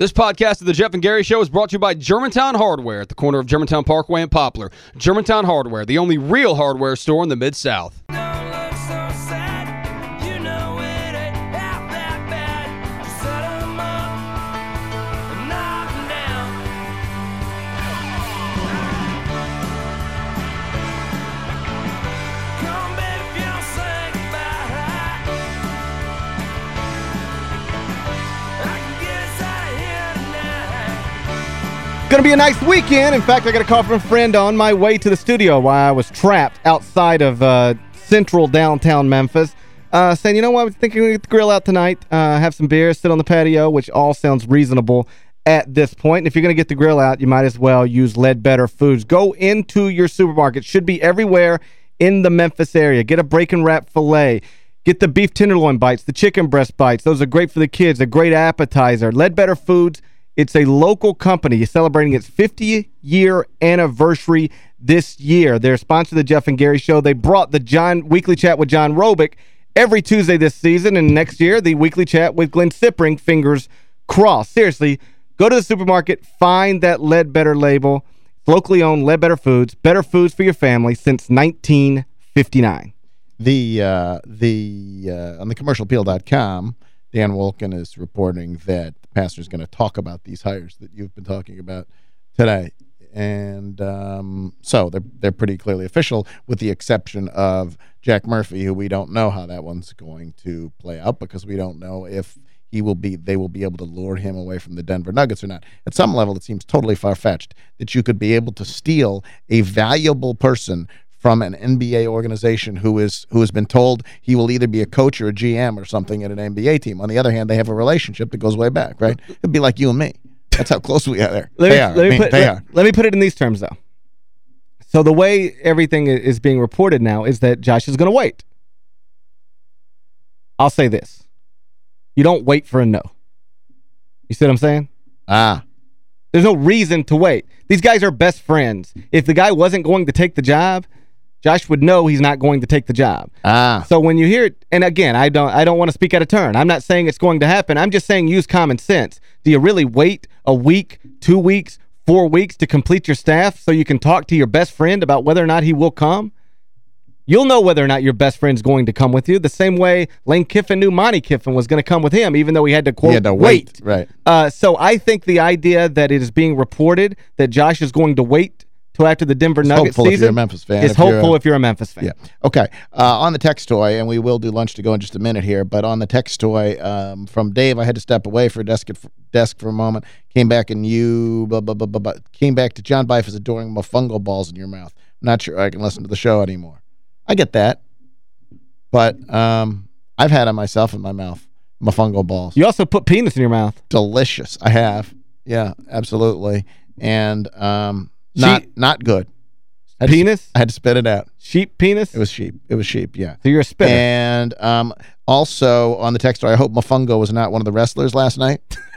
This podcast of the Geoff and Gary Show is brought to you by Germantown Hardware at the corner of Germantown Parkway and Poplar. Germantown Hardware, the only real hardware store in the Mid-South. Don't to be a nice weekend. In fact, I got a call from a friend on my way to the studio while I was trapped outside of uh, central downtown Memphis. Uh, saying, you know what, I'm thinking we get the grill out tonight, uh, have some beer, sit on the patio, which all sounds reasonable at this point. And if you're going to get the grill out, you might as well use Ledbetter Foods. Go into your supermarket. Should be everywhere in the Memphis area. Get a break and wrap filet. Get the beef tenderloin bites, the chicken breast bites. Those are great for the kids. A great appetizer. Ledbetter Foods, it's a local company celebrating its 50-year anniversary this year. They're sponsored the Geoff and Gary Show. They brought the John Weekly Chat with John Robic every Tuesday this season, and next year, the Weekly Chat with Glenn Sippering, fingers crossed. Seriously, go to the supermarket, find that Ledbetter label. Locally owned Ledbetter Foods, better foods for your family since 1959. The uh, the uh, on the commercialappeal.com, Dan Wolken is reporting that the pastor is going to talk about these hires that you've been talking about today. And um, so they're they're pretty clearly official with the exception of Jack Murphy, who we don't know how that one's going to play out because we don't know if he will be they will be able to lure him away from the Denver Nuggets or not. At some level, it seems totally far-fetched that you could be able to steal a valuable person from an NBA organization who is who has been told he will either be a coach or a GM or something at an NBA team. On the other hand, they have a relationship that goes way back, right? It'd be like you and me. That's how close we are there. Let they me, are. Let me I mean, put, they let, are. let me put it in these terms, though. So the way everything is being reported now is that Josh is going to wait. I'll say this. You don't wait for a no. You see what I'm saying? Ah, There's no reason to wait. These guys are best friends. If the guy wasn't going to take the job, Josh would know he's not going to take the job. ah. So when you hear it, and again, I don't I don't want to speak out of turn. I'm not saying it's going to happen. I'm just saying use common sense. Do you really wait a week, two weeks, four weeks to complete your staff so you can talk to your best friend about whether or not he will come? You'll know whether or not your best friend's going to come with you. The same way Lane Kiffin knew Monte Kiffin was going to come with him, even though he had to, quote, had to wait, right. Uh, so I think the idea that it is being reported that Josh is going to wait till after the Denver Nuggets hopeful if season you're a Memphis fan. is If you're hopeful a- if you're a Memphis fan. Yeah. Okay. Uh, on the text toy, and we will do lunch to go in just a minute here, but on the text toy um, from Dave, I had to step away for desk desk for a moment. Came back and you blah, blah, blah, blah, blah. came back to John Bife is adoring fungal balls in your mouth. I'm not sure I can listen to the show anymore. I get that. But um, I've had it myself in my mouth. my fungal balls. You also put penis in your mouth. Delicious. I have. Yeah, absolutely. And um, not not good. I had to- Penis? I had to spit it out. Sheep penis? It was sheep. It was sheep, yeah. so you're a spitter. And um, also on the text, toy, I hope Mofungo was not one of the wrestlers last night.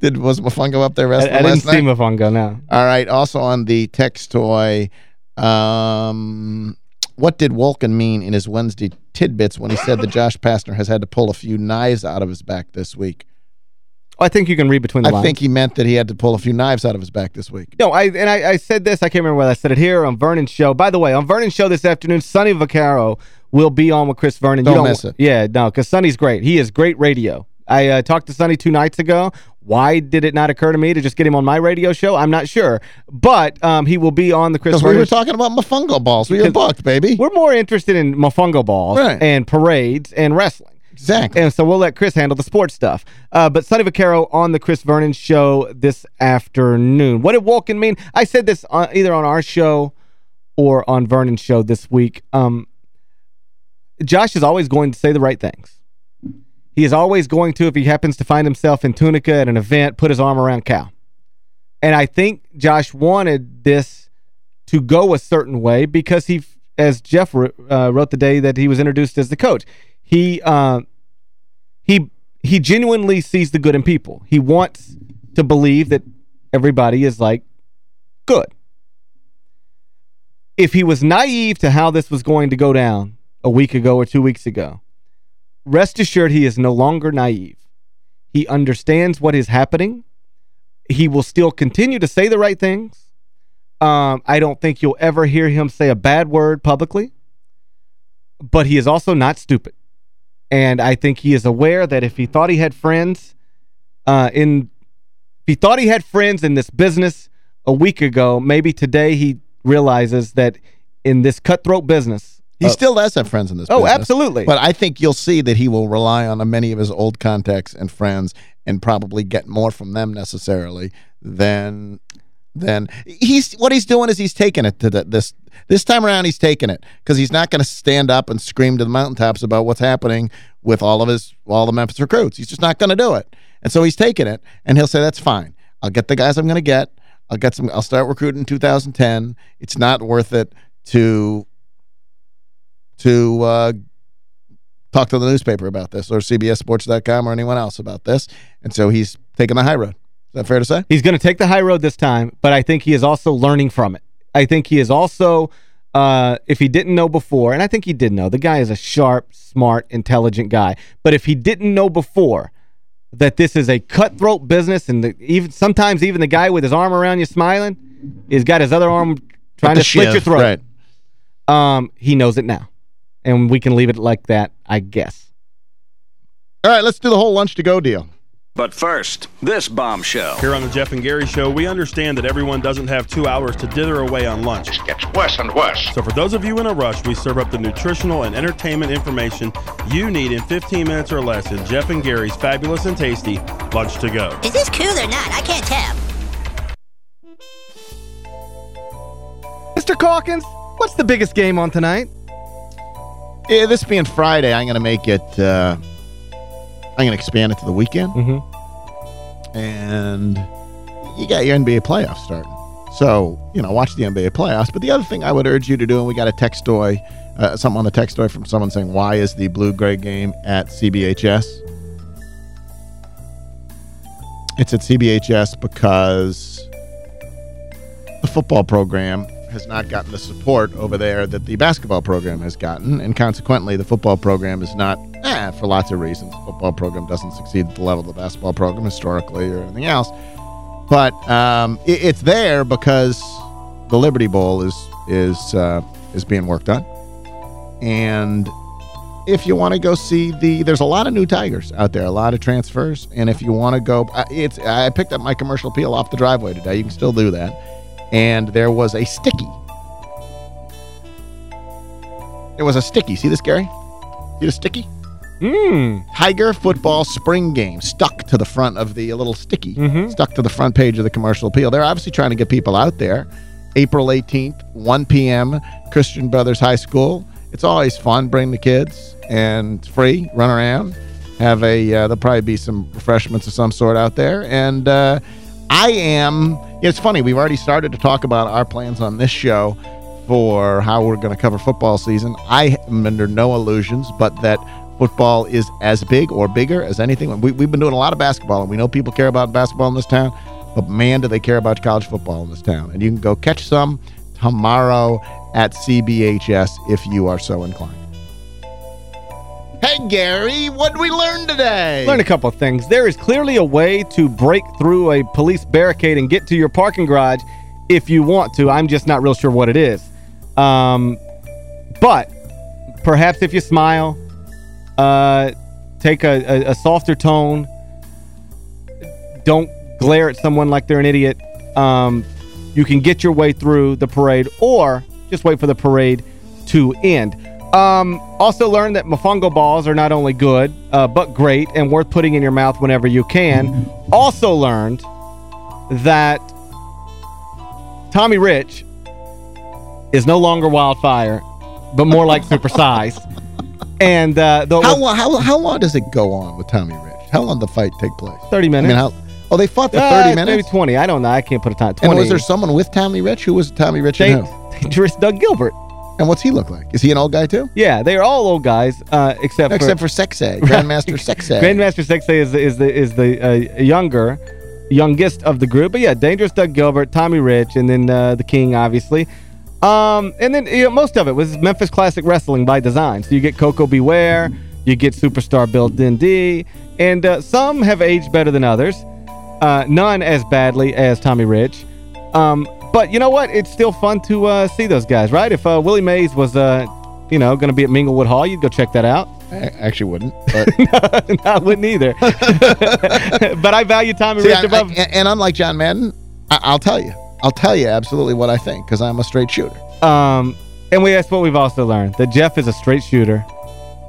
Did Was Mofungo up there I, wrestling I didn't last see night? Mofongo, no. All right. Also on the text toy, um, what did Wolken mean in his Wednesday tidbits when he said that Josh Pastner has had to pull a few knives out of his back this week? I think you can read between the I lines. I think he meant that he had to pull a few knives out of his back this week. No, I and I, I said this. I can't remember whether I said it here on Vernon's show. By the way, on Vernon's show this afternoon, Sonny Vaccaro will be on with Chris Vernon. Don't you miss it. Yeah, no, because Sonny's great. He is great radio. I uh, talked to Sonny two nights ago. Why did it not occur to me to just get him on my radio show? I'm not sure. But um, he will be on the Chris Because we were talking about Mofungo balls. We were booked, baby. We're more interested in mofungo balls Right. and parades and wrestling. Exactly. And so we'll let Chris handle the sports stuff. Uh, but Sonny Vaccaro on the Chris Vernon show this afternoon. What did Wolken mean? I said this on, either on our show or on Vernon's show this week. Um, Josh is always going to say the right things. He is always going to, if he happens to find himself in Tunica at an event, put his arm around Cal. And I think Josh wanted this to go a certain way because he, as Geoff uh, wrote the day that he was introduced as the coach, he uh, he he genuinely sees the good in people. He wants to believe that everybody is like good. If he was naive to how this was going to go down a week ago or two weeks ago, rest assured he is no longer naive. He understands what is happening. He will still continue to say the right things. Um, I don't think you'll ever hear him say a bad word publicly. But he is also not stupid. And I think he is aware that if he thought he had friends uh, in if he thought he had friends in this business a week ago, maybe today he realizes that in this cutthroat business, He uh, still does have friends in this Oh, business. absolutely. But I think you'll see that he will rely on many of his old contacts and friends and probably get more from them necessarily than than he's what he's doing is he's taking it to the, this this time around he's taking it because he's not going to stand up and scream to the mountaintops about what's happening with all of his all the Memphis recruits. He's just not going to do it. And so he's taking it and he'll say that's fine. I'll get the guys I'm going to get. I'll get some I'll start recruiting in 2010. It's not worth it to to uh, talk to the newspaper about this or CBSSports.com or anyone else about this. And so he's taking the high road. Is that fair to say? He's going to take the high road this time, but I think he is also learning from it. I think he is also, uh, if he didn't know before, and I think he did know, the guy is a sharp, smart, intelligent guy. But if he didn't know before that this is a cutthroat business and the, even sometimes even the guy with his arm around you smiling has got his other arm trying to shiv, your throat. Right. Um, he knows it now. And we can leave it like that, I guess. All right, let's do the whole lunch to go deal. But first, this bombshell. Here on the Geoff and Gary Show, we understand that everyone doesn't have two hours to dither away on lunch. It gets worse and worse. So for those of you in a rush, we serve up the nutritional and entertainment information you need in 15 minutes or less in Geoff and Gary's fabulous and tasty Lunch to Go. Is this cool or not? I can't tell. Mr. Calkins, what's the biggest game on tonight? Yeah, this being Friday, I'm going to make it, uh, I'm going to expand it to the weekend. Mm-hmm. And you got your NBA playoffs starting. So, you know, watch the NBA playoffs. But the other thing I would urge you to do, and we got a text story, uh, something on the text story from someone saying, why is the blue-gray game at CBHS? It's at CBHS because the football program has not gotten the support over there that the basketball program has gotten, and consequently, the football program is not, eh, for lots of reasons. The football program doesn't succeed at the level of the basketball program historically or anything else. But um, it, it's there because the Liberty Bowl is is uh, is being worked on, and if you want to go see the, there's a lot of new Tigers out there, a lot of transfers, and if you want to go, uh, it's I picked up my commercial appeal off the driveway today. You can still do that, and there was a sticky. There was a sticky. See this, Gary? See the sticky? Mmm. Tiger football spring game stuck to the front of the little sticky, Mhm. stuck to the front page of the commercial appeal. They're obviously trying to get people out there. April 18th, 1 p.m., Christian Brothers High School. It's always fun. Bring the kids and free. Run around. Have a, uh, there'll probably be some refreshments of some sort out there. And uh, I am, it's funny, we've already started to talk about our plans on this show for how we're going to cover football season. I am under no illusions, but that football is as big or bigger as anything. We, we've been doing a lot of basketball, and we know people care about basketball in this town, but man, do they care about college football in this town. And you can go catch some tomorrow at CBHS if you are so inclined. Hey, Gary, what did we learn today? Learn a couple things. There is clearly a way to break through a police barricade and get to your parking garage if you want to. I'm just not real sure what it is. Um, but perhaps if you smile, uh, take a, a, a softer tone, don't glare at someone like they're an idiot, um, you can get your way through the parade or just wait for the parade to end. Um, also learned that mofongo balls are not only good, uh, but great and worth putting in your mouth whenever you can. Also learned that Tommy Rich is no longer wildfire, but more like supersize. And uh, How, long- how, how long does it go on with Tommy Rich? How long did the fight take place? 30 I minutes. mean, how? Oh, they fought for Uh, 30 minutes? Maybe 20. I don't know. I can't put a time. 20. And was there someone with Tommy Rich? Who was Tommy Rich and who? Dangerous Doug Gilbert. And what's he look like? Is he an old guy too? Yeah, they are all old guys, uh, except, Except for, for Sexay, Grandmaster Sexay. Grandmaster Sexay is the, is the is the uh, younger, youngest of the group. But yeah, Dangerous Doug Gilbert, Tommy Rich, and then uh, the King, obviously. Um, and then you know, most of it was Memphis Classic Wrestling by design. So you get Koko B. Ware, You get superstar Bill Dundee. And uh, some have aged better than others. Uh, none as badly as Tommy Rich. Um, but you know what? It's still fun to uh, see those guys, right? If uh, Willie Mays was, uh, you know, going to be at Minglewood Hall, you'd go check that out. I actually wouldn't. But no, I wouldn't either. but I value Tommy See, Rich I- above... I- and unlike John Madden, I, I'll tell you. I'll tell you absolutely what I think because I'm a straight shooter. Um, and we that's what we've also learned that Geoff is a straight shooter,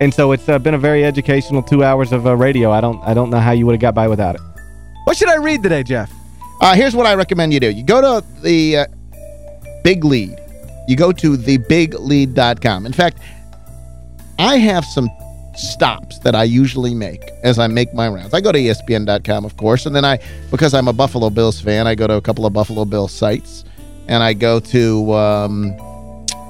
and so it's uh, been a very educational two hours of uh, radio. I don't I don't know how you would have got by without it. What should I read today, Geoff? Uh, here's what I recommend you do. You go to the uh, Big Lead. You go to thebiglead.com. In fact, I have some stops that I usually make as I make my rounds. I go to ESPN.com, of course, and then I, because I'm a Buffalo Bills fan, I go to a couple of Buffalo Bills sites, and I go to, um,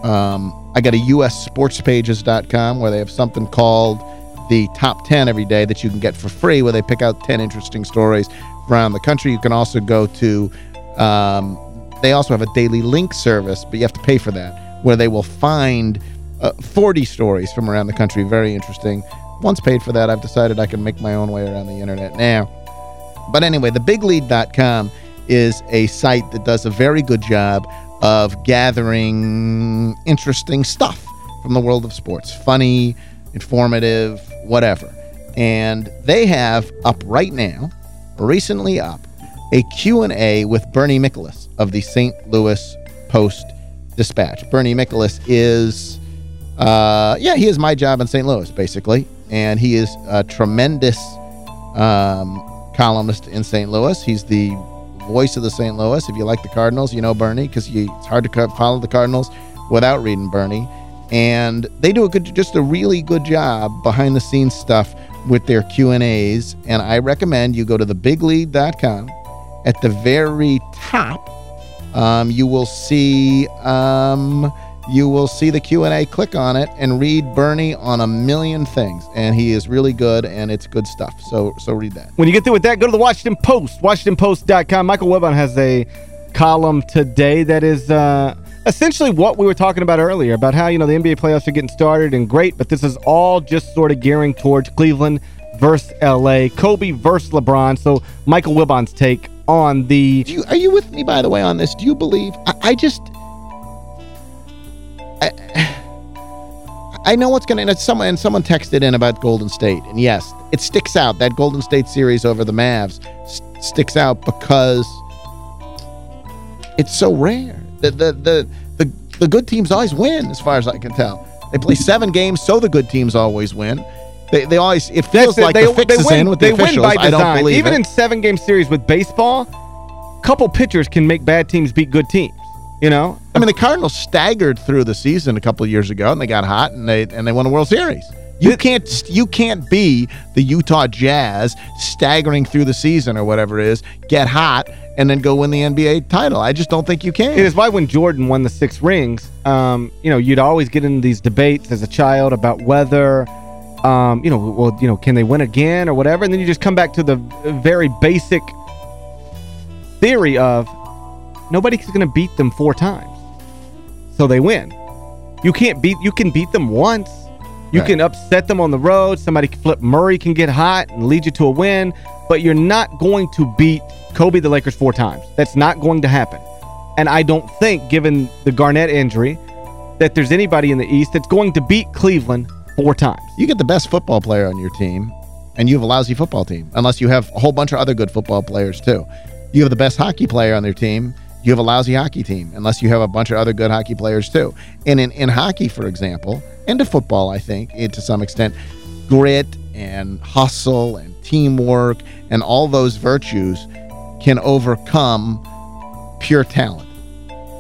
um, I go to USSportsPages.com where they have something called the Top 10 every day that you can get for free where they pick out 10 interesting stories around the country. You can also go to, um, they also have a daily link service, but you have to pay for that, where they will find uh, 40 stories from around the country. Very interesting. Once paid for that, I've decided I can make my own way around the internet now. But anyway, thebiglead.com is a site that does a very good job of gathering interesting stuff from the world of sports. Funny, informative, whatever. And they have up right now, recently up, a Q&A with Bernie Miklasz of the St. Louis Post Dispatch. Bernie Miklasz is uh, yeah, he is my job in St. Louis, basically. And he is a tremendous um, columnist in St. Louis. He's the voice of the St. Louis. If you like the Cardinals, you know Bernie, because it's hard to follow the Cardinals without reading Bernie. And they do a good, just a really good job behind the scenes stuff with their Q and A's. And I recommend you go to thebiglead.com. At the very top, um, you will see um, you will see the q&a click on it and read bernie on a million things and he is really good and it's good stuff so so read that When you get through with that, go to the Washington Post, WashingtonPost.com. Michael Wilbon has a column today that is uh, essentially what we were talking about earlier, about how, you know, the NBA playoffs are getting started and great, but this is all just sort of gearing towards Cleveland versus L.A., Kobe versus LeBron. So Michael Wilbon's take on the... you are you with me by the way on this do you believe i, I just I, I know what's going to, someone, and someone texted in about Golden State, and yes, it sticks out. That Golden State series over the Mavs st- sticks out because it's so rare. The, the, the, the, the good teams always win, as far as I can tell. They play seven games, so the good teams always win. They, they always, it feels like they, the fix they win, in with they the officials. win by I design. don't believe Even it. in seven-game series with baseball, couple pitchers can make bad teams beat good teams, you know? I mean, the Cardinals staggered through the season a couple of years ago, and they got hot, and they and they won a World Series. You can't you can't be the Utah Jazz staggering through the season or whatever it is, get hot, and then go win the NBA title. I just don't think you can. It is why when Jordan won the six rings, um, you know, you'd always get into these debates as a child about whether, um, you know, well, you know, can they win again or whatever, and then you just come back to the very basic theory of nobody's going to beat them four times, so they win. You can't beat. You can beat them once. You Right. can upset them on the road. Somebody can flip Murray can get hot and lead you to a win, but you're not going to beat Kobe the Lakers four times. That's not going to happen. And I don't think, given the Garnett injury, that there's anybody in the East that's going to beat Cleveland four times. you get the best football player on your team, and you have a lousy football team, unless you have a whole bunch of other good football players too. You have the best hockey player on their team, you have a lousy hockey team, unless you have a bunch of other good hockey players too. And in, in hockey, for example, and to football, I think, eh, to some extent, grit and hustle and teamwork and all those virtues can overcome pure talent.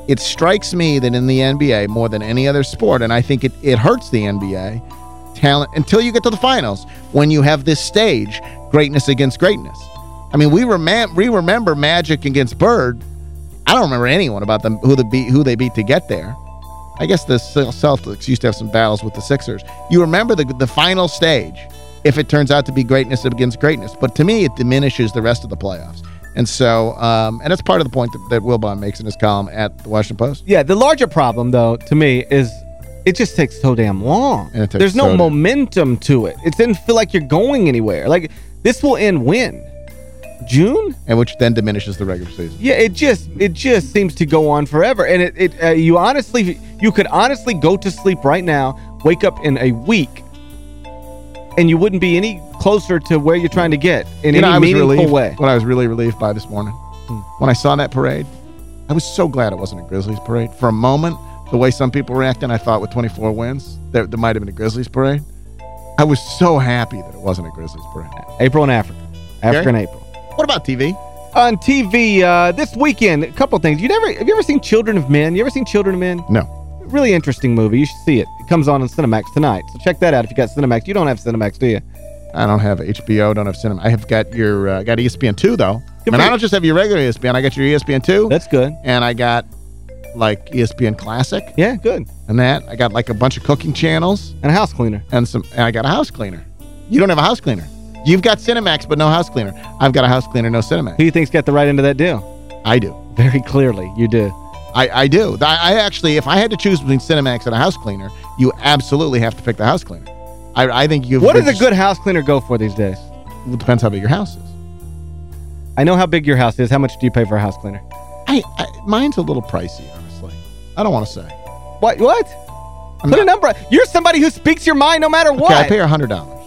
It strikes me that in the NBA, more than any other sport, and I think it, it hurts the NBA, talent until you get to the finals when you have this stage, greatness against greatness. I mean, we, remem- we remember Magic against Bird. I don't remember anyone about them who, the beat, who they beat to get there. I guess the Cel- Celtics used to have some battles with the Sixers. You remember the, the final stage if it turns out to be greatness against greatness. But to me, it diminishes the rest of the playoffs. And so, um, and that's part of the point that, that Wilbon makes in his column at the Washington Post. Yeah, the larger problem, though, to me, is it just takes so damn long. And it takes There's no so momentum to it. It didn't feel like you're going anywhere. Like, this will end when? June? And which then diminishes the regular season. Yeah, it just it just seems to go on forever. And it, it uh, you honestly, you could honestly go to sleep right now, wake up in a week, and you wouldn't be any closer to where you're trying to get in You know, any I was meaningful relieved, way. What I was really relieved by this morning, when I saw that parade, I was so glad it wasn't a Grizzlies parade. For a moment, the way some people reacted, I thought with 24 wins, there, there might have been a Grizzlies parade. I was so happy that it wasn't a Grizzlies parade. April and Africa. Africa Okay. and April. What about TV? On TV uh, this weekend, a couple things. You never have you ever seen Children of Men? You ever seen Children of Men? No. Really interesting movie. You should see it. It comes on on Cinemax tonight. So check that out if you got Cinemax. You don't have Cinemax, do you? I don't have HBO, don't have cinema. I have got your uh, got ESPN two though. Good and for I don't just have your regular ESPN. I got your ESPN two, That's good. and I got like ESPN Classic Yeah, good. and that. I got like a bunch of cooking channels And a house cleaner. and some. And I got a house cleaner. You don't have a house cleaner. You've got Cinemax, but no house cleaner. I've got a house cleaner, no Cinemax. Who do you think's got the right end of that deal? I do. Very clearly, you do. I, I do. I, I actually, if I had to choose between Cinemax and a house cleaner, you absolutely have to pick the house cleaner. I, I think you. What does a good house cleaner go for these days? Well, depends how big your house is. I know how big your house is. How much do you pay for a house cleaner? I, I mine's a little pricey, honestly. I don't want to say. What? What? I'm Put a number. You're somebody who speaks your mind no matter what. Okay, I pay her hundred dollars,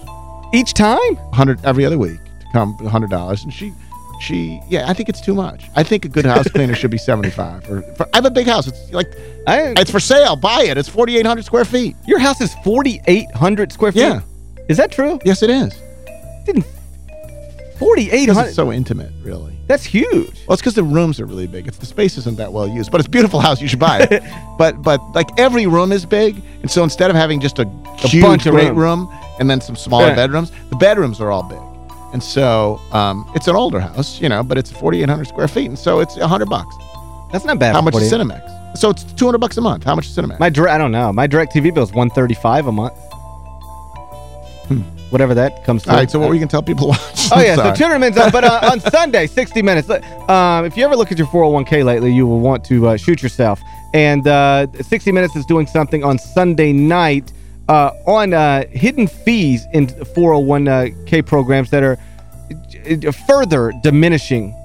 Each time? hundred every other week to come hundred dollars, and she, she, yeah, I think it's too much. I think a good house cleaner should be seventy five. Or for, I have a big house. It's like I, it's for sale. Buy it. It's forty eight hundred square feet. your house is 4,800 square feet? Yeah. Is that true? Yes, it is. Didn't 4,800? it's so intimate, really. That's huge. Well, it's because the rooms are really big. It's the space isn't that well used, but it's a beautiful house. You should buy it. but but like every room is big, and so instead of having just a, huge bunch of great rooms. room and then some smaller Yeah. bedrooms, the bedrooms are all big, and so um, it's an older house, you know, but it's 4,800 square feet, and so it's 100 bucks. That's not bad. How for much is Cinemax? So it's 200 bucks a month. How much is Cinemax? My direct, I don't know. My direct TV bill is 135 a month. Whatever that comes to. all right. So what were you gonna tell people to watch? Oh, yeah. Sorry. So Children of Men's on. But uh, on Sunday, 60 Minutes. Um, if you ever look at your 401k lately, you will want to uh, shoot yourself. And uh, 60 Minutes is doing something on Sunday night uh, on uh, hidden fees in 401k programs that are uh, further diminishing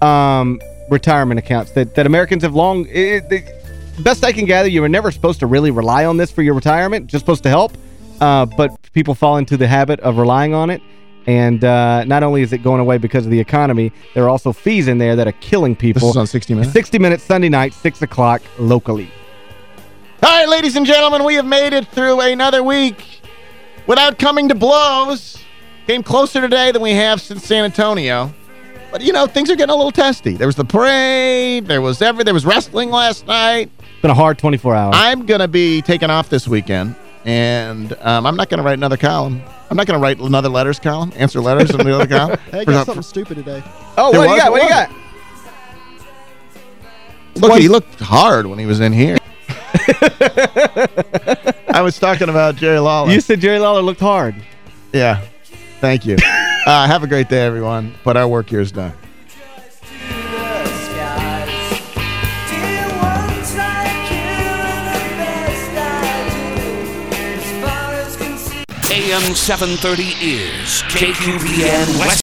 um, retirement accounts that, that Americans have long... It, it, best I can gather, you were never supposed to really rely on this for your retirement, just supposed to help. Uh, but people fall into the habit of relying on it. And uh, not only is it going away because of the economy, there are also fees in there that are killing people. This is on 60 Minutes? 60 Minutes Sunday night, 6 o'clock locally. All right, ladies and gentlemen, we have made it through another week without coming to blows. Came closer today than we have since San Antonio. But, you know, things are getting a little testy. There was the parade. There was every. There was wrestling last night. It's been a hard 24 hours. I'm going to be taking off this weekend, and um, I'm not going to write another column. I'm not going to write another letters column, answer letters on the other column. Hey, For- got something stupid today. oh, There what do you was- got? What do you got? Look, he looked hard when he was in here. I was talking about Jerry Lawler. You said Jerry Lawler looked hard. Yeah. Thank you. uh, have a great day, everyone. But our work here is done. AM 730 is KQPN West.